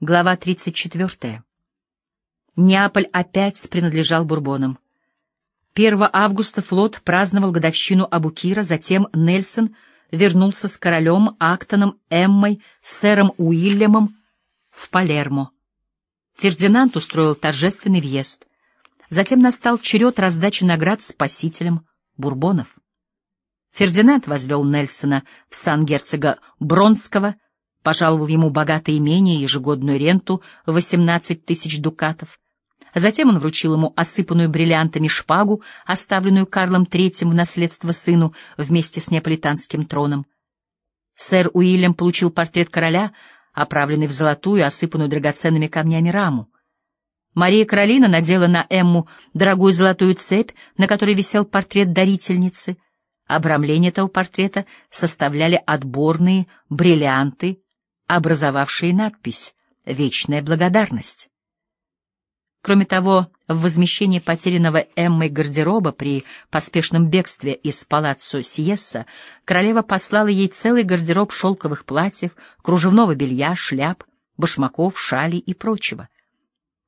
Глава 34. Неаполь опять принадлежал Бурбонам. 1 августа флот праздновал годовщину Абукира, затем Нельсон вернулся с королем Актоном, Эммой, сэром Уильямом в Палермо. Фердинанд устроил торжественный въезд. Затем настал черед раздачи наград спасителям Бурбонов. Фердинанд возвел Нельсона в сан герцога Бронского, пожаловал ему богатое имение и ежегодную ренту в 18 тысяч дукатов. Затем он вручил ему осыпанную бриллиантами шпагу, оставленную Карлом III в наследство сыну вместе с неаполитанским троном. Сэр Уильям получил портрет короля, оправленный в золотую, осыпанную драгоценными камнями раму. Мария Каролина надела на Эмму дорогую золотую цепь, на которой висел портрет дарительницы. Обрамление этого портрета составляли отборные бриллианты образовавшие надпись «Вечная благодарность». Кроме того, в возмещении потерянного Эммой гардероба при поспешном бегстве из палаццо Сиесса королева послала ей целый гардероб шелковых платьев, кружевного белья, шляп, башмаков, шалей и прочего.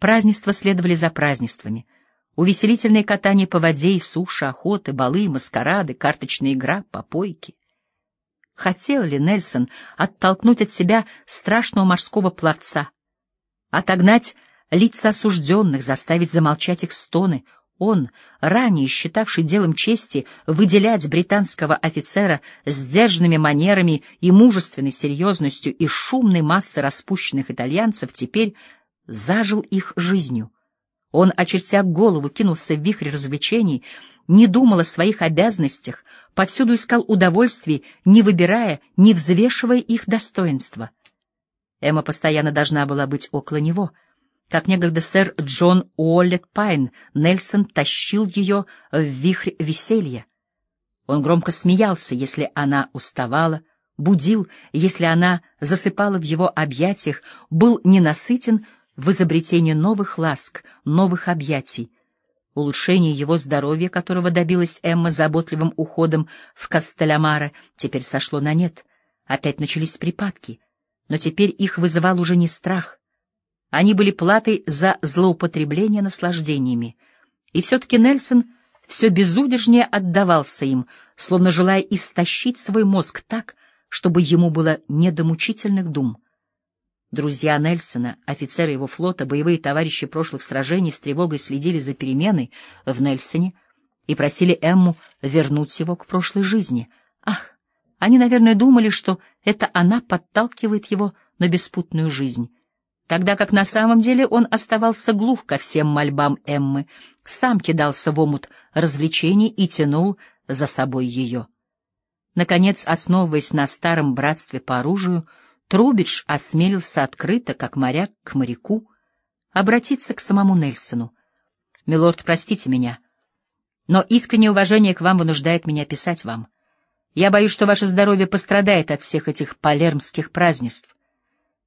Празднества следовали за празднествами. Увеселительные катания по воде и суше, охоты, балы, маскарады, карточная игра, попойки. Хотел ли Нельсон оттолкнуть от себя страшного морского пловца, отогнать лица осужденных, заставить замолчать их стоны? Он, ранее считавший делом чести выделять британского офицера с сдержанными манерами и мужественной серьезностью и шумной массы распущенных итальянцев, теперь зажил их жизнью. Он, очертя голову, кинулся в вихрь развлечений, не думал о своих обязанностях, повсюду искал удовольствий, не выбирая, не взвешивая их достоинства. Эмма постоянно должна была быть около него. Как некогда сэр Джон Уоллет Пайн, Нельсон тащил ее в вихрь веселья. Он громко смеялся, если она уставала, будил, если она засыпала в его объятиях, был ненасытен в изобретении новых ласк, новых объятий, Улучшение его здоровья, которого добилась Эмма заботливым уходом в Кастелямара, теперь сошло на нет. Опять начались припадки, но теперь их вызывал уже не страх. Они были платой за злоупотребление наслаждениями. И все-таки Нельсон все безудержнее отдавался им, словно желая истощить свой мозг так, чтобы ему было не до мучительных дум. Друзья Нельсона, офицеры его флота, боевые товарищи прошлых сражений с тревогой следили за переменой в Нельсоне и просили Эмму вернуть его к прошлой жизни. Ах, они, наверное, думали, что это она подталкивает его на беспутную жизнь, тогда как на самом деле он оставался глух ко всем мольбам Эммы, сам кидался в омут развлечений и тянул за собой ее. Наконец, основываясь на старом братстве по оружию, Трубидж осмелился открыто, как моряк к моряку, обратиться к самому Нельсону. «Милорд, простите меня, но искреннее уважение к вам вынуждает меня писать вам. Я боюсь, что ваше здоровье пострадает от всех этих палермских празднеств.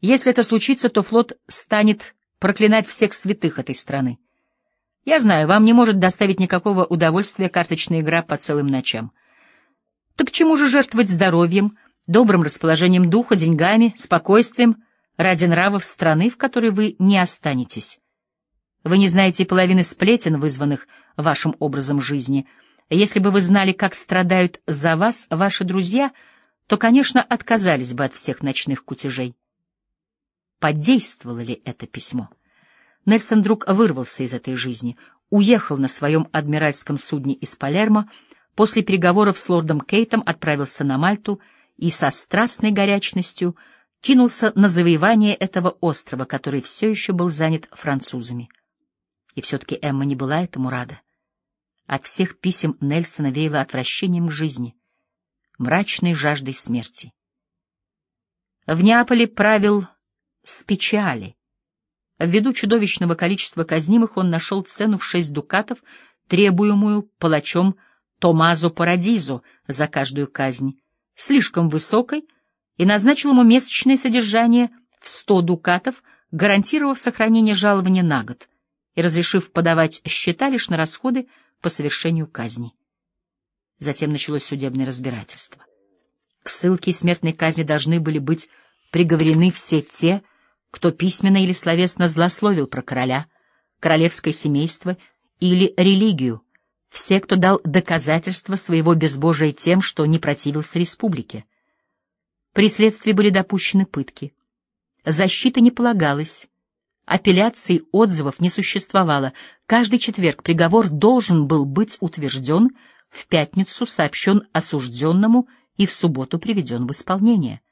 Если это случится, то флот станет проклинать всех святых этой страны. Я знаю, вам не может доставить никакого удовольствия карточная игра по целым ночам. Так чему же жертвовать здоровьем, — добрым расположением духа, деньгами, спокойствием ради нравов страны, в которой вы не останетесь. Вы не знаете половины сплетен, вызванных вашим образом жизни. Если бы вы знали, как страдают за вас ваши друзья, то, конечно, отказались бы от всех ночных кутежей. Подействовало ли это письмо? Нельсон вдруг вырвался из этой жизни, уехал на своем адмиральском судне из Палермо, после переговоров с лордом Кейтом отправился на Мальту — и со страстной горячностью кинулся на завоевание этого острова, который все еще был занят французами. И все-таки Эмма не была этому рада. От всех писем Нельсона веяло отвращением к жизни, мрачной жаждой смерти. В Неаполе правил Спичали. Ввиду чудовищного количества казнимых он нашел цену в шесть дукатов, требуемую палачом Томазо Парадизо за каждую казнь, слишком высокой и назначил ему месячное содержание в 100 дукатов, гарантировав сохранение жалования на год и разрешив подавать счета лишь на расходы по совершению казни. Затем началось судебное разбирательство. К ссылке и смертной казни должны были быть приговорены все те, кто письменно или словесно злословил про короля, королевское семейство или религию, все, кто дал доказательства своего безбожия тем, что не противился республике. При следствии были допущены пытки. Защита не полагалась, апелляций отзывов не существовало. Каждый четверг приговор должен был быть утвержден, в пятницу сообщен осужденному и в субботу приведен в исполнение.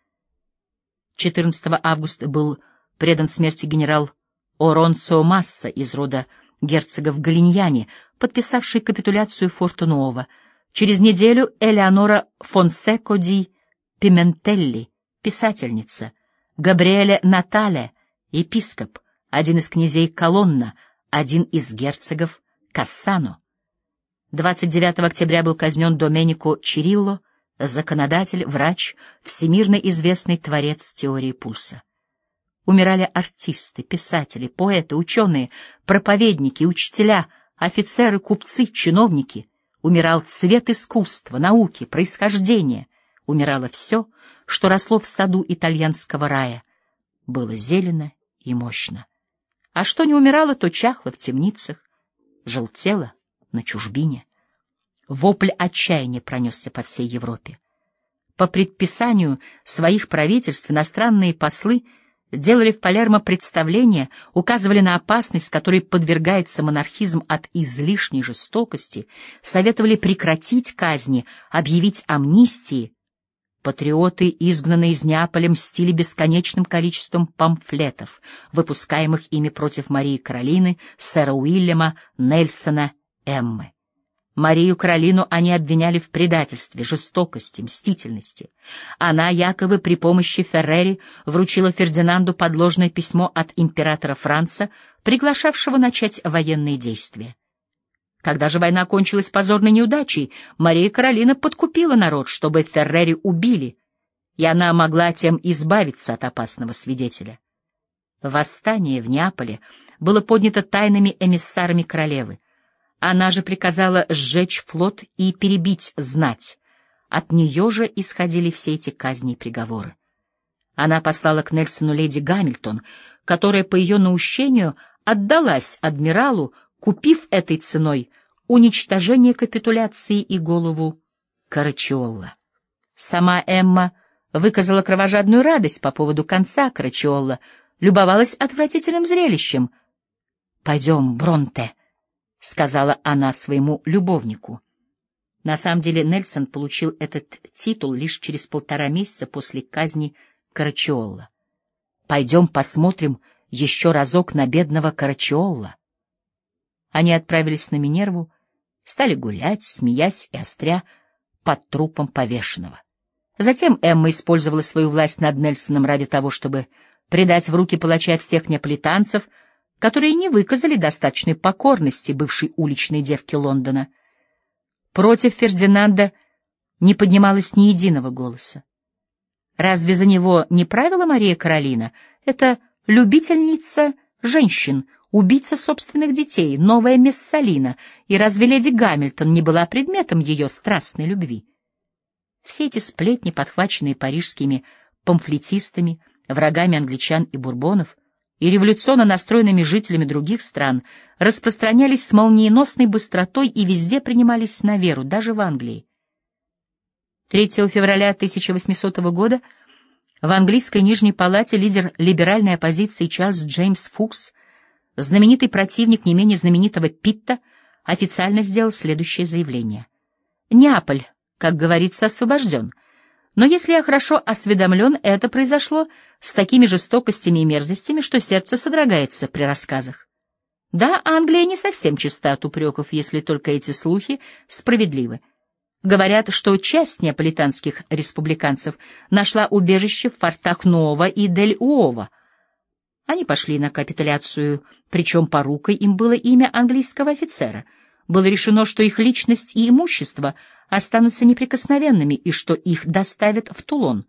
14 августа был предан смерти генерал Оронцо Масса из рода герцогов Галиньяне, подписавший капитуляцию Фортунуова. Через неделю Элеонора Фонсеко ди Пиментелли, писательница, Габриэле Натале, епископ, один из князей Колонна, один из герцогов Кассано. 29 октября был казнен Доменико Чирилло, законодатель, врач, всемирно известный творец теории пульса. Умирали артисты, писатели, поэты, ученые, проповедники, учителя, офицеры, купцы, чиновники. Умирал цвет искусства, науки, происхождения. Умирало все, что росло в саду итальянского рая. Было зелено и мощно. А что не умирало, то чахло в темницах, желтело на чужбине. Вопль отчаяния пронесся по всей Европе. По предписанию своих правительств иностранные послы — делали в Палермо представления, указывали на опасность, которой подвергается монархизм от излишней жестокости, советовали прекратить казни, объявить амнистии. Патриоты, изгнанные из Неаполя, мстили бесконечным количеством памфлетов, выпускаемых ими против Марии Каролины, сэра Уильяма, Нельсона, Эммы. Марию Каролину они обвиняли в предательстве, жестокости, мстительности. Она якобы при помощи Феррери вручила Фердинанду подложное письмо от императора Франца, приглашавшего начать военные действия. Когда же война кончилась позорной неудачей, Мария Каролина подкупила народ, чтобы Феррери убили, и она могла тем избавиться от опасного свидетеля. Восстание в Неаполе было поднято тайными эмиссарами королевы. Она же приказала сжечь флот и перебить знать. От нее же исходили все эти казни и приговоры. Она послала к Нельсону леди Гамильтон, которая по ее наущению отдалась адмиралу, купив этой ценой уничтожение капитуляции и голову Карачиолла. Сама Эмма выказала кровожадную радость по поводу конца Карачиолла, любовалась отвратительным зрелищем. «Пойдем, Бронте», — сказала она своему любовнику. На самом деле Нельсон получил этот титул лишь через полтора месяца после казни Карачиолла. «Пойдем посмотрим еще разок на бедного Карачиолла». Они отправились на Минерву, стали гулять, смеясь и остря под трупом повешенного. Затем Эмма использовала свою власть над Нельсоном ради того, чтобы предать в руки палача всех неаполитанцев — которые не выказали достаточной покорности бывшей уличной девке Лондона. Против Фердинанда не поднималось ни единого голоса. Разве за него не правила Мария Каролина? Это любительница женщин, убийца собственных детей, новая Мессалина, и разве леди Гамильтон не была предметом ее страстной любви? Все эти сплетни, подхваченные парижскими памфлетистами, врагами англичан и бурбонов — и революционно настроенными жителями других стран распространялись с молниеносной быстротой и везде принимались на веру, даже в Англии. 3 февраля 1800 года в английской Нижней палате лидер либеральной оппозиции Чарльз Джеймс Фукс, знаменитый противник не менее знаменитого Питта, официально сделал следующее заявление. «Неаполь, как говорится, освобожден». Но если я хорошо осведомлен, это произошло с такими жестокостями и мерзостями, что сердце содрогается при рассказах. Да, Англия не совсем чиста от упреков, если только эти слухи справедливы. Говорят, что часть неаполитанских республиканцев нашла убежище в фортах Нова и Дель-Уова. Они пошли на капитуляцию, причем порукой им было имя английского офицера. Было решено, что их личность и имущество — останутся неприкосновенными и что их доставят в Тулон.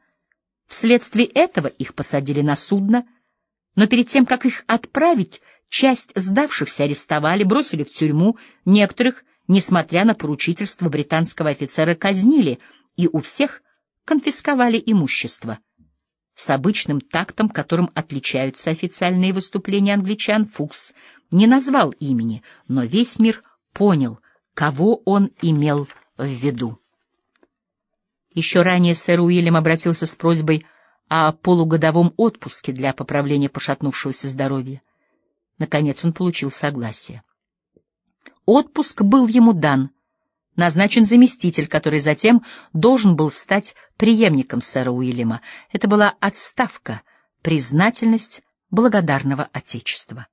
Вследствие этого их посадили на судно, но перед тем, как их отправить, часть сдавшихся арестовали, бросили в тюрьму, некоторых, несмотря на поручительство британского офицера, казнили, и у всех конфисковали имущество. С обычным тактом, которым отличаются официальные выступления англичан, Фукс не назвал имени, но весь мир понял, кого он имел в виду. Еще ранее сэр Уильям обратился с просьбой о полугодовом отпуске для поправления пошатнувшегося здоровья. Наконец он получил согласие. Отпуск был ему дан. Назначен заместитель, который затем должен был стать преемником сэра Уильяма. Это была отставка, признательность благодарного Отечества.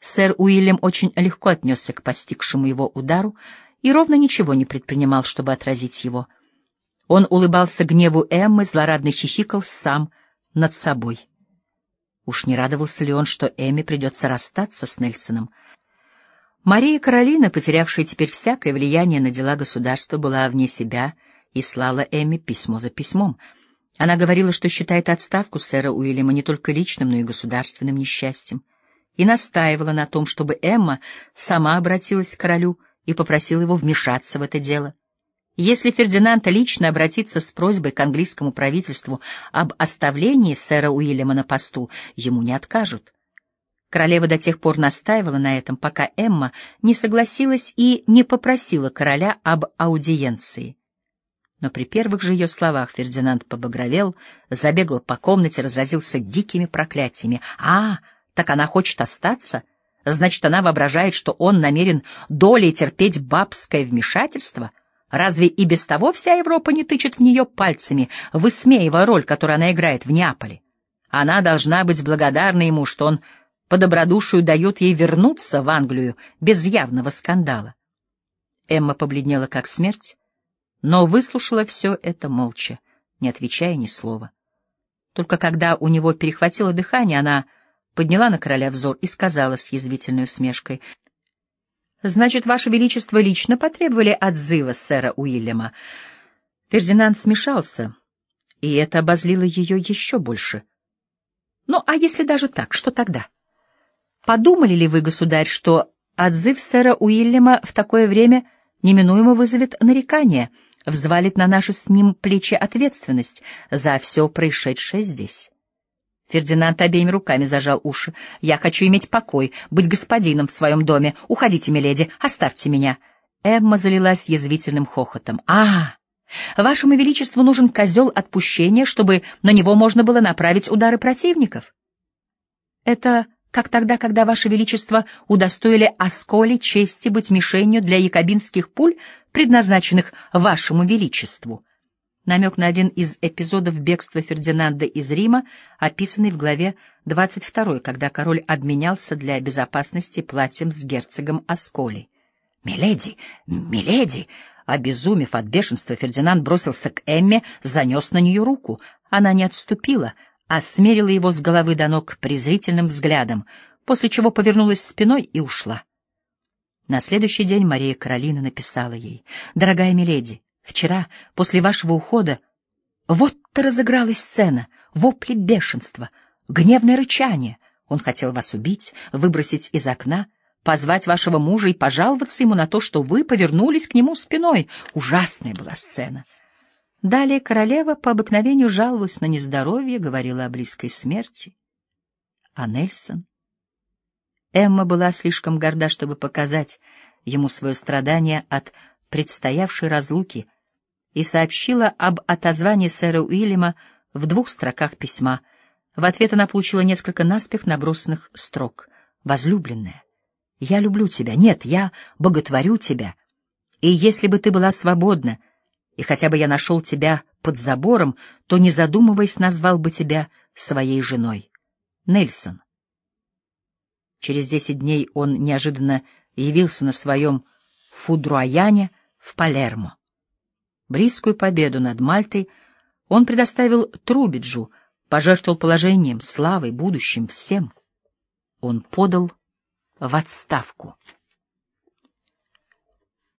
Сэр Уильям очень легко отнесся к постигшему его удару и ровно ничего не предпринимал, чтобы отразить его. Он улыбался гневу Эммы, злорадно хихикал сам над собой. Уж не радовался ли он, что Эмме придется расстаться с Нельсоном? Мария Каролина, потерявшая теперь всякое влияние на дела государства, была вне себя и слала Эмме письмо за письмом. Она говорила, что считает отставку сэра Уильяма не только личным, но и государственным несчастьем и настаивала на том, чтобы Эмма сама обратилась к королю и попросила его вмешаться в это дело. Если Фердинанд лично обратится с просьбой к английскому правительству об оставлении сэра Уильяма на посту, ему не откажут. Королева до тех пор настаивала на этом, пока Эмма не согласилась и не попросила короля об аудиенции. Но при первых же ее словах Фердинанд побагровел, забегал по комнате, разразился дикими проклятиями. «А, так она хочет остаться? Значит, она воображает, что он намерен долей терпеть бабское вмешательство? Разве и без того вся Европа не тычет в нее пальцами, высмеивая роль, которую она играет в Неаполе? Она должна быть благодарна ему, что он по добродушию дает ей вернуться в Англию без явного скандала. Эмма побледнела как смерть, но выслушала все это молча, не отвечая ни слова. Только когда у него перехватило дыхание, она подняла на короля взор и сказала с язвительной усмешкой. — Значит, Ваше Величество лично потребовали отзыва сэра Уильяма. Фердинанд смешался, и это обозлило ее еще больше. — Ну, а если даже так, что тогда? Подумали ли вы, государь, что отзыв сэра Уильяма в такое время неминуемо вызовет нарекание, взвалит на наши с ним плечи ответственность за все происшедшее здесь? Фердинанд обеими руками зажал уши. «Я хочу иметь покой, быть господином в своем доме. Уходите, миледи, оставьте меня». Эмма залилась язвительным хохотом. «А, вашему величеству нужен козел отпущения, чтобы на него можно было направить удары противников?» «Это как тогда, когда ваше величество удостоили Осколи чести быть мишенью для якобинских пуль, предназначенных вашему величеству?» Намек на один из эпизодов бегства Фердинанда из Рима, описанный в главе 22, когда король обменялся для безопасности платьем с герцогом Асколи. «Миледи! Миледи!» Обезумев от бешенства, Фердинанд бросился к Эмме, занес на нее руку. Она не отступила, а смерила его с головы до ног презрительным взглядом, после чего повернулась спиной и ушла. На следующий день Мария Каролина написала ей. «Дорогая миледи, Вчера, после вашего ухода, вот-то разыгралась сцена, вопли бешенства, гневное рычание. Он хотел вас убить, выбросить из окна, позвать вашего мужа и пожаловаться ему на то, что вы повернулись к нему спиной. Ужасная была сцена. Далее королева по обыкновению жаловалась на нездоровье, говорила о близкой смерти. А Нельсон? Эмма была слишком горда, чтобы показать ему свое страдание от предстоявшей разлуки — и сообщила об отозвании сэра Уильяма в двух строках письма. В ответ она получила несколько наспех набросанных строк. «Возлюбленная, я люблю тебя. Нет, я боготворю тебя. И если бы ты была свободна, и хотя бы я нашел тебя под забором, то, не задумываясь, назвал бы тебя своей женой. Нельсон». Через десять дней он неожиданно явился на своем фудруаяне в Палермо. Близкую победу над Мальтой он предоставил Трубиджу, пожертвовал положением, славой, будущим, всем. Он подал в отставку.